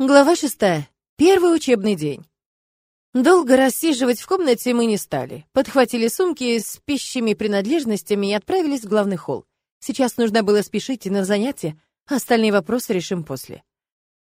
Глава шестая. Первый учебный день. Долго рассиживать в комнате мы не стали. Подхватили сумки с пищими принадлежностями и отправились в главный холл. Сейчас нужно было спешить на занятия, остальные вопросы решим после.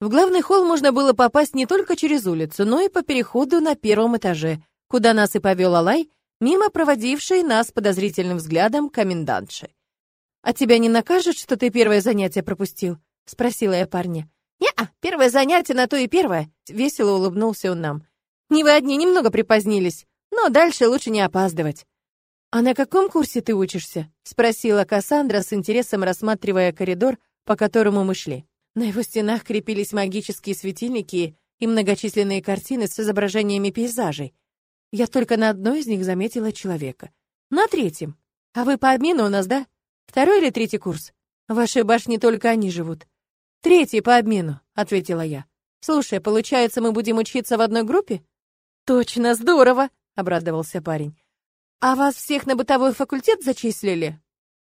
В главный холл можно было попасть не только через улицу, но и по переходу на первом этаже, куда нас и повел Алай, мимо проводившей нас подозрительным взглядом комендантши. «А тебя не накажут, что ты первое занятие пропустил?» — спросила я парня. «Не-а, первое занятие на то и первое», — весело улыбнулся он нам. «Не вы одни немного припозднились, но дальше лучше не опаздывать». «А на каком курсе ты учишься?» — спросила Кассандра с интересом, рассматривая коридор, по которому мы шли. На его стенах крепились магические светильники и многочисленные картины с изображениями пейзажей. Я только на одной из них заметила человека. На третьем. А вы по обмену у нас, да? Второй или третий курс? В вашей башне только они живут. «Третий по обмену», — ответила я. «Слушай, получается, мы будем учиться в одной группе?» «Точно, здорово!» — обрадовался парень. «А вас всех на бытовой факультет зачислили?»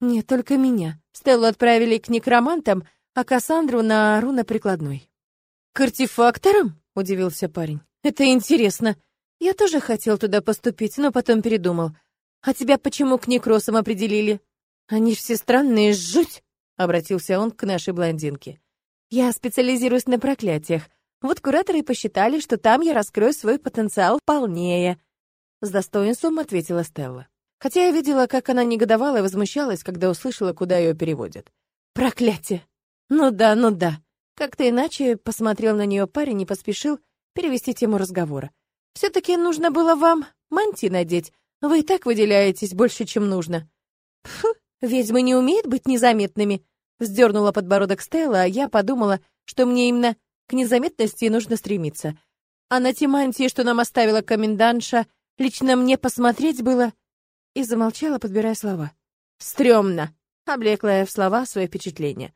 «Нет, только меня. Стеллу отправили к некромантам, а Кассандру на руноприкладной». «К артефакторам?» — удивился парень. «Это интересно. Я тоже хотел туда поступить, но потом передумал. А тебя почему к некросам определили? Они все странные, жуть!» — обратился он к нашей блондинке. Я специализируюсь на проклятиях. Вот кураторы посчитали, что там я раскрою свой потенциал полнее. С достоинством ответила Стелла. Хотя я видела, как она негодовала и возмущалась, когда услышала, куда ее переводят. Проклятие! Ну да, ну да. Как-то иначе посмотрел на нее парень и поспешил перевести тему разговора. Все-таки нужно было вам мантии надеть. Вы и так выделяетесь больше, чем нужно. Фу, ведьмы не умеют быть незаметными, Вздернула подбородок Стелла, а я подумала, что мне именно к незаметности нужно стремиться. А на те что нам оставила комендантша, лично мне посмотреть было... И замолчала, подбирая слова. «Стремно!» — облекла я в слова свои впечатления.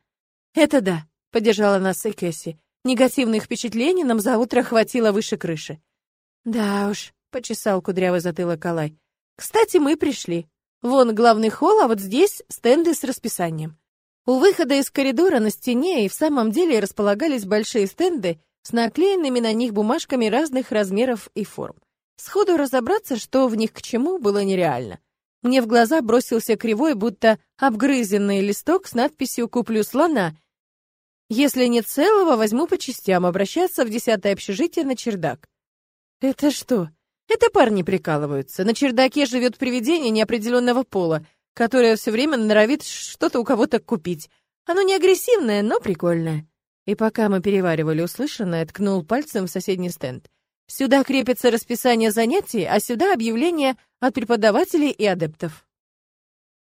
«Это да», — поддержала нас и Кэсси. «Негативных впечатлений нам за утро хватило выше крыши». «Да уж», — почесал кудрявый затылок Алай. «Кстати, мы пришли. Вон главный холл, а вот здесь стенды с расписанием. У выхода из коридора на стене и в самом деле располагались большие стенды с наклеенными на них бумажками разных размеров и форм. Сходу разобраться, что в них к чему, было нереально. Мне в глаза бросился кривой, будто обгрызенный листок с надписью «Куплю слона». Если нет целого, возьму по частям, обращаться в десятое общежитие на чердак. Это что? Это парни прикалываются. На чердаке живет привидение неопределенного пола — которая все время норовит что-то у кого-то купить. Оно не агрессивное, но прикольное. И пока мы переваривали услышанное, ткнул пальцем в соседний стенд. Сюда крепится расписание занятий, а сюда объявления от преподавателей и адептов.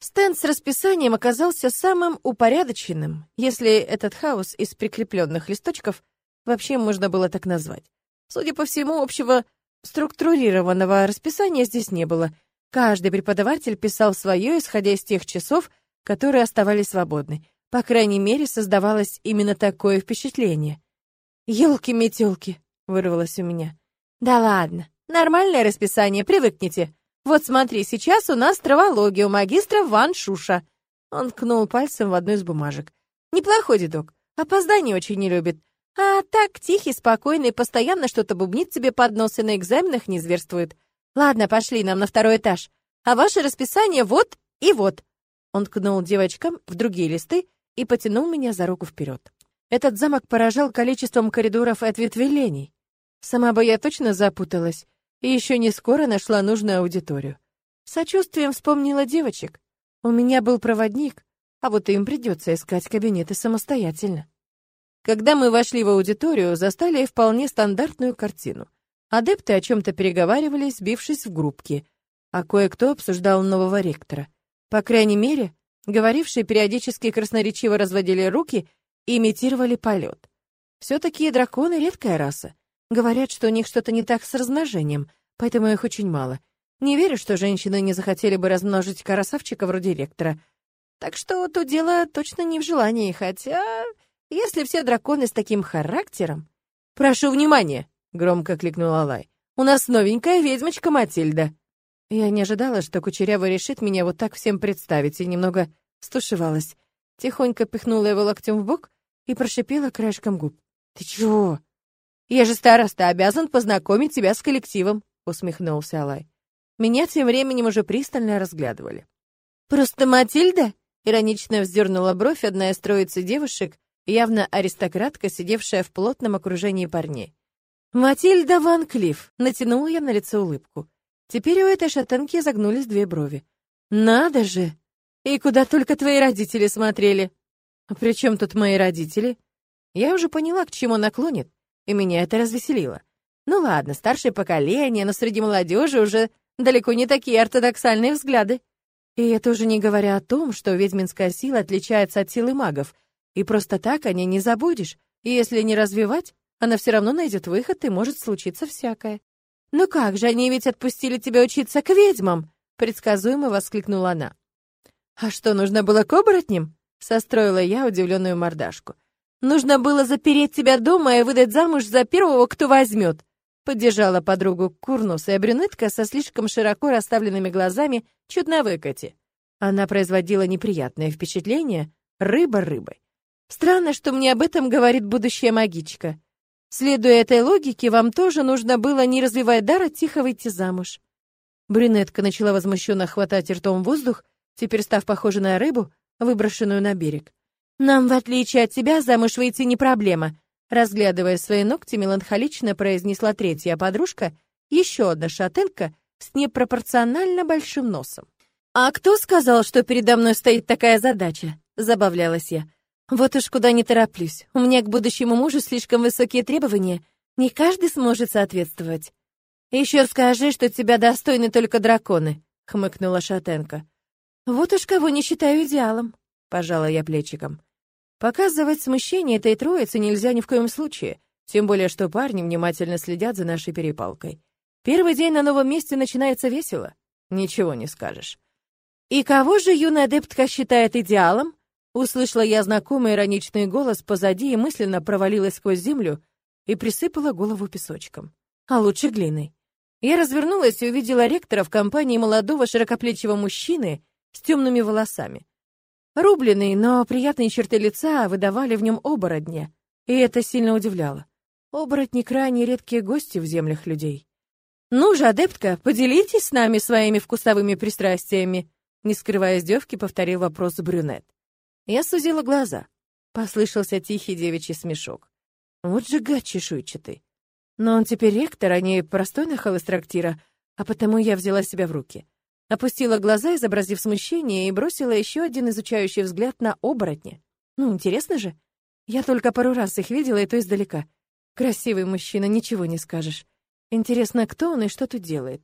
Стенд с расписанием оказался самым упорядоченным, если этот хаос из прикрепленных листочков вообще можно было так назвать. Судя по всему, общего структурированного расписания здесь не было — Каждый преподаватель писал свое, исходя из тех часов, которые оставались свободны. По крайней мере, создавалось именно такое впечатление. «Елки-метелки!» — вырвалось у меня. «Да ладно, нормальное расписание, привыкните. Вот смотри, сейчас у нас травология у магистра Ван Шуша». Он ткнул пальцем в одну из бумажек. «Неплохой дедок. Опоздание очень не любит. А так, тихий, спокойный, постоянно что-то бубнит себе под нос и на экзаменах не зверствует. Ладно, пошли нам на второй этаж. А ваше расписание вот и вот. Он ткнул девочкам в другие листы и потянул меня за руку вперед. Этот замок поражал количеством коридоров и ответвлений. Сама бы я точно запуталась и еще не скоро нашла нужную аудиторию. Сочувствием вспомнила девочек. У меня был проводник, а вот им придется искать кабинеты самостоятельно. Когда мы вошли в аудиторию, застали вполне стандартную картину. Адепты о чем-то переговаривались, сбившись в группки, а кое-кто обсуждал нового ректора. По крайней мере, говорившие периодически красноречиво разводили руки и имитировали полет. Все-таки драконы — редкая раса. Говорят, что у них что-то не так с размножением, поэтому их очень мало. Не верю, что женщины не захотели бы размножить красавчика вроде ректора. Так что тут дело точно не в желании, хотя... Если все драконы с таким характером... Прошу внимания! Громко кликнула Лай. У нас новенькая ведьмочка Матильда. Я не ожидала, что Кучерява решит меня вот так всем представить, и немного стушевалась. Тихонько пихнула его локтем в бок и прошипела краешком губ. «Ты чего?» Я же староста, обязан познакомить тебя с коллективом, усмехнулся Алай. Меня тем временем уже пристально разглядывали. Просто Матильда? Иронично вздернула бровь одна из троицы девушек, явно аристократка, сидевшая в плотном окружении парней. «Матильда Ван Клифф!» — натянула я на лицо улыбку. Теперь у этой шатенки загнулись две брови. «Надо же! И куда только твои родители смотрели!» «А при чем тут мои родители?» Я уже поняла, к чему наклонит, и меня это развеселило. Ну ладно, старшее поколение, но среди молодежи уже далеко не такие ортодоксальные взгляды. И это уже не говоря о том, что ведьминская сила отличается от силы магов, и просто так о ней не забудешь, и если не развивать, она все равно найдет выход, и может случиться всякое. «Ну как же, они ведь отпустили тебя учиться к ведьмам!» — предсказуемо воскликнула она. «А что, нужно было к оборотням?» — состроила я удивленную мордашку. «Нужно было запереть тебя дома и выдать замуж за первого, кто возьмет!» Поддержала подругу курносая брюнетка со слишком широко расставленными глазами, чуть на выкате. Она производила неприятное впечатление рыба рыбой. Странно, что мне об этом говорит будущая магичка. Следуя этой логике, вам тоже нужно было, не развивать дара, тихо выйти замуж. Брюнетка начала возмущенно хватать ртом воздух, теперь став похожей на рыбу, выброшенную на берег. «Нам, в отличие от тебя, замуж выйти не проблема. Разглядывая свои ногти, меланхолично произнесла третья подружка, еще одна шатенка с непропорционально большим носом. «А кто сказал, что передо мной стоит такая задача?» — забавлялась я. «Вот уж куда не тороплюсь. У меня к будущему мужу слишком высокие требования. Не каждый сможет соответствовать». «Еще скажи, что тебя достойны только драконы», — хмыкнула Шатенка. «Вот уж кого не считаю идеалом», — пожала я плечиком. Показывать смущение этой троицы нельзя ни в коем случае, тем более что парни внимательно следят за нашей перепалкой. Первый день на новом месте начинается весело. Ничего не скажешь. «И кого же юная адептка считает идеалом?» Услышала я знакомый ироничный голос позади и мысленно провалилась сквозь землю и присыпала голову песочком. А лучше глиной. Я развернулась и увидела ректора в компании молодого широкоплечего мужчины с темными волосами. Рубленый, но приятные черты лица выдавали в нем оборотня, и это сильно удивляло. Оборотни — крайне редкие гости в землях людей. «Ну же, адептка, поделитесь с нами своими вкусовыми пристрастиями», не скрывая издевки, повторил вопрос брюнет. Я сузила глаза. Послышался тихий девичий смешок. Вот же гад чешуйчатый. Но он теперь ректор, а не простой нахал из трактира, а потому я взяла себя в руки. Опустила глаза, изобразив смущение, и бросила еще один изучающий взгляд на оборотня. Ну, интересно же. Я только пару раз их видела, и то издалека. Красивый мужчина, ничего не скажешь. Интересно, кто он и что тут делает?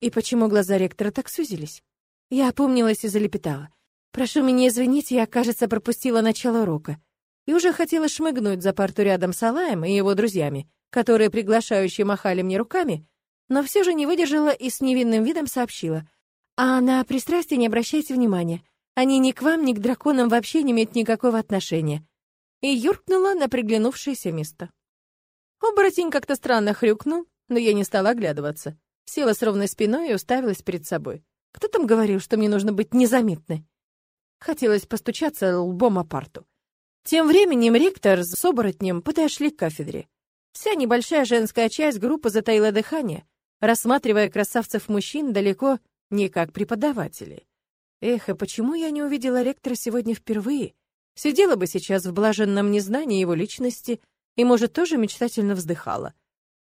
И почему глаза ректора так сузились? Я опомнилась и залепетала. «Прошу меня извинить, я, кажется, пропустила начало урока». И уже хотела шмыгнуть за парту рядом с Алаем и его друзьями, которые приглашающие махали мне руками, но все же не выдержала и с невинным видом сообщила — а на пристрастие не обращайте внимания. Они ни к вам, ни к драконам вообще не имеют никакого отношения. И юркнула на приглянувшееся место. Оборотень как-то странно хрюкнул, но я не стала оглядываться. Села с ровной спиной и уставилась перед собой. Кто там говорил, что мне нужно быть незаметной? Хотелось постучаться лбом о парту. Тем временем ректор с оборотнем подошли к кафедре. Вся небольшая женская часть группы затаила дыхание, рассматривая красавцев-мужчин далеко не как преподаватели. Эх, а почему я не увидела ректора сегодня впервые? Сидела бы сейчас в блаженном незнании его личности и, может, тоже мечтательно вздыхала.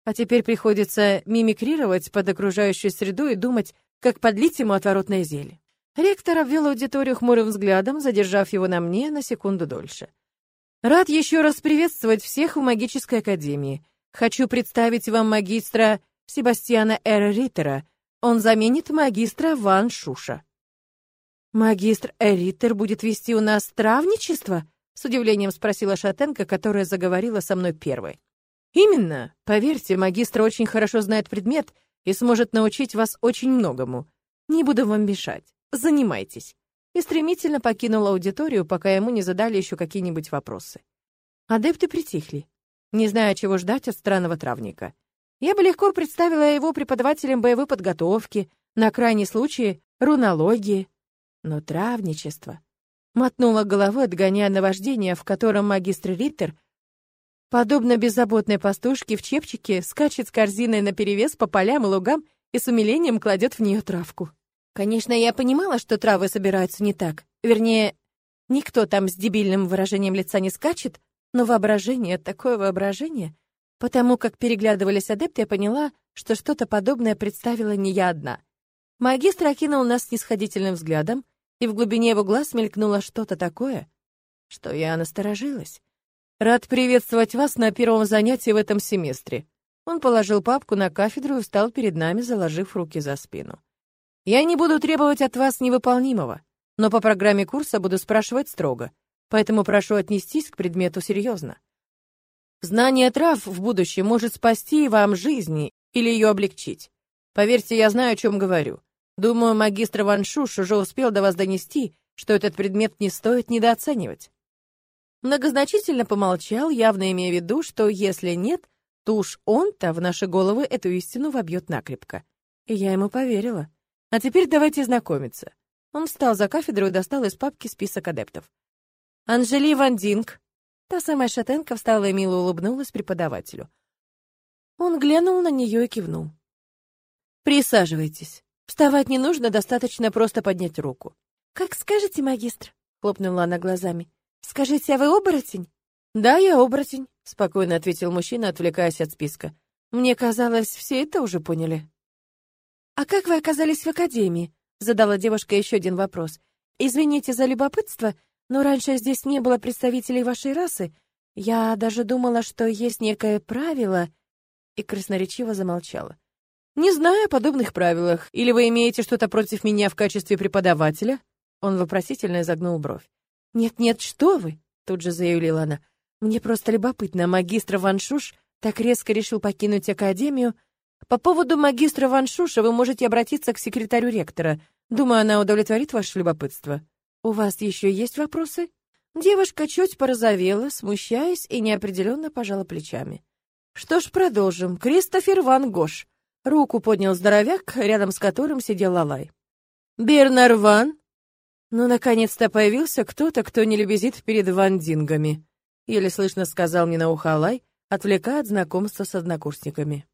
А теперь приходится мимикрировать под окружающую среду и думать, как подлить ему отворотное зелье. Ректор обвел аудиторию хмурым взглядом, задержав его на мне на секунду дольше. «Рад еще раз приветствовать всех в магической академии. Хочу представить вам магистра Себастьяна Эр Риттера, он заменит магистра Ван Шуша. «Магистр Эриттер будет вести у нас травничество?» — с удивлением спросила Шатенко, которая заговорила со мной первой. «Именно. Поверьте, магистр очень хорошо знает предмет и сможет научить вас очень многому. Не буду вам мешать. Занимайтесь». И стремительно покинул аудиторию, пока ему не задали еще какие-нибудь вопросы. Адепты притихли, не зная, чего ждать от странного травника. Я бы легко представила его преподавателем боевой подготовки, на крайний случай рунологии. Но травничество... Мотнула головой, отгоняя наваждение, в котором магистр Риттер Подобно беззаботной пастушке в чепчике скачет с корзиной наперевес по полям и лугам и с умилением кладет в нее травку. Конечно, я понимала, что травы собираются не так. Вернее, никто там с дебильным выражением лица не скачет, но воображение, такое воображение. Потому как переглядывались адепты, я поняла, что что-то подобное представила не я одна. Магистр окинул нас снисходительным взглядом, и в глубине его глаз мелькнуло что-то такое, что я насторожилась. «Рад приветствовать вас на первом занятии в этом семестре». Он положил папку на кафедру и встал перед нами, заложив руки за спину. «Я не буду требовать от вас невыполнимого, но по программе курса буду спрашивать строго, поэтому прошу отнестись к предмету серьезно. Знание трав в будущем может спасти вам жизни или ее облегчить. Поверьте, я знаю, о чем говорю. Думаю, магистр Ван Шуш уже успел до вас донести, что этот предмет не стоит недооценивать. Многозначительно помолчал, явно имея в виду, что если нет, то уж он-то в наши головы эту истину вобьет накрепко. И я ему поверила. А теперь давайте знакомиться. Он встал за кафедру и достал из папки список адептов. Анжели Ван Динг. Та самая шатенка встала и мило улыбнулась преподавателю. Он глянул на нее и кивнул. «Присаживайтесь. Вставать не нужно, достаточно просто поднять руку». «Как скажете, магистр», — хлопнула она глазами. «Скажите, а вы оборотень?» «Да, я оборотень», — спокойно ответил мужчина, отвлекаясь от списка. «Мне казалось, все это уже поняли». «А как вы оказались в академии?» — задала девушка еще один вопрос. «Извините за любопытство, но раньше здесь не было представителей вашей расы. Я даже думала, что есть некое правило...» И красноречиво замолчала. «Не знаю о подобных правилах. Или вы имеете что-то против меня в качестве преподавателя?» Он вопросительно изогнул бровь. «Нет-нет, что вы!» — тут же заявила она. «Мне просто любопытно, магистр Ван Шуш так резко решил покинуть академию. По поводу магистра Ван Шуша вы можете обратиться к секретарю ректора. Думаю, она удовлетворит ваше любопытство. У вас еще есть вопросы?» Девушка чуть порозовела, смущаясь и неопределенно пожала плечами. «Что ж, продолжим. Кристофер Ван Гош». Руку поднял здоровяк, рядом с которым сидел Лалай. «Бернар Ван?» Ну, наконец-то появился кто-то, кто не лебезит перед вандингами. Еле слышно сказал мне на ухо Алай, отвлекая от знакомства с однокурсниками.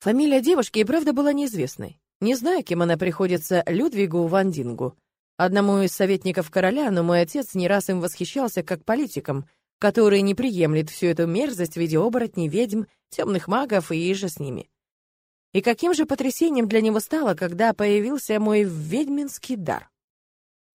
Фамилия девушки и правда была неизвестной. Не знаю, кем она приходится Людвигу Вандингу. Одному из советников короля, но мой отец не раз им восхищался как политиком, который не приемлет всю эту мерзость в виде оборотней, ведьм, темных магов и иже с ними. И каким же потрясением для него стало, когда появился мой ведьминский дар.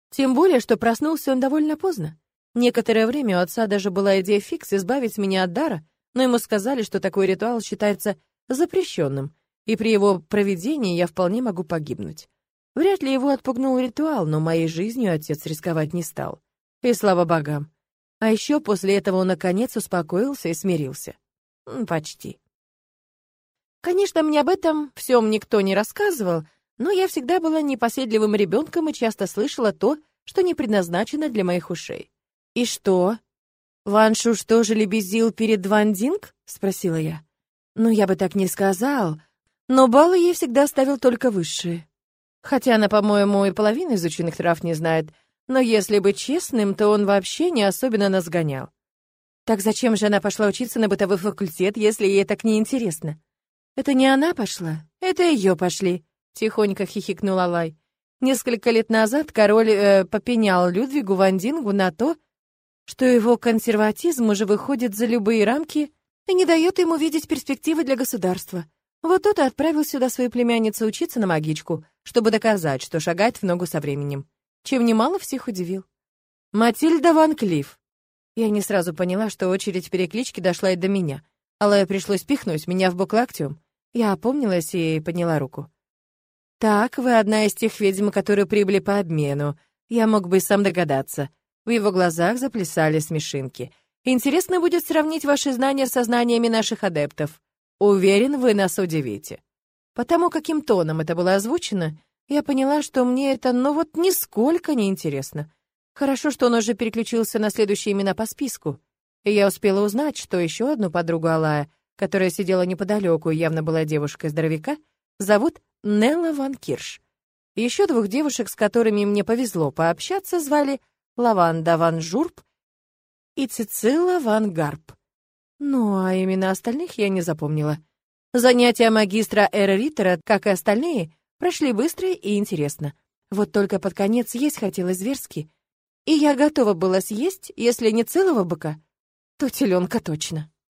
Тем более, что проснулся он довольно поздно. Некоторое время у отца даже была идея фикс избавить меня от дара, но ему сказали, что такой ритуал считается запрещенным, и при его проведении я вполне могу погибнуть. Вряд ли его отпугнул ритуал, но моей жизнью отец рисковать не стал. И слава богам. А еще после этого он наконец успокоился и смирился. Почти. Конечно, мне об этом всем никто не рассказывал, но я всегда была непоседливым ребенком и часто слышала то, что не предназначено для моих ушей. «И что? Ваншу что же лебезил перед Вандинг?» — спросила я. «Ну, я бы так не сказал, но баллы ей всегда ставил только высшие. Хотя она, по-моему, и половины изученных трав не знает, но если быть честным, то он вообще не особенно нас гонял. Так зачем же она пошла учиться на бытовой факультет, если ей так неинтересно? Это не она пошла, это ее пошли. — тихонько хихикнул Алай. Несколько лет назад король э, попенял Людвигу Вандингу на то, что его консерватизм уже выходит за любые рамки и не дает ему видеть перспективы для государства. Вот тот и отправил сюда свою племянницу учиться на магичку, чтобы доказать, что шагает в ногу со временем. Чем немало всех удивил. Матильда Ван Клифф. Я не сразу поняла, что очередь переклички дошла и до меня. Алая пришлось пихнуть меня в бок локтем. Я опомнилась и подняла руку. «Так, вы одна из тех ведьм, которые прибыли по обмену. Я мог бы и сам догадаться». В его глазах заплясали смешинки. «Интересно будет сравнить ваши знания со знаниями наших адептов. Уверен, вы нас удивите». Потому каким тоном это было озвучено, я поняла, что мне это, ну вот, нисколько не интересно. Хорошо, что он уже переключился на следующие имена по списку. И я успела узнать, что еще одну подругу Алая, которая сидела неподалеку и явно была девушкой-здоровяка, зовут Нелла Ван Кирш. Еще двух девушек, с которыми мне повезло пообщаться, звали Лаванда Ван Журб и Цицилла Ван Гарп. Ну, а именно остальных я не запомнила. Занятия магистра Эра Риттера, как и остальные, прошли быстро и интересно. Вот только под конец есть хотелось зверски. И я готова была съесть, если не целого быка, то теленка точно.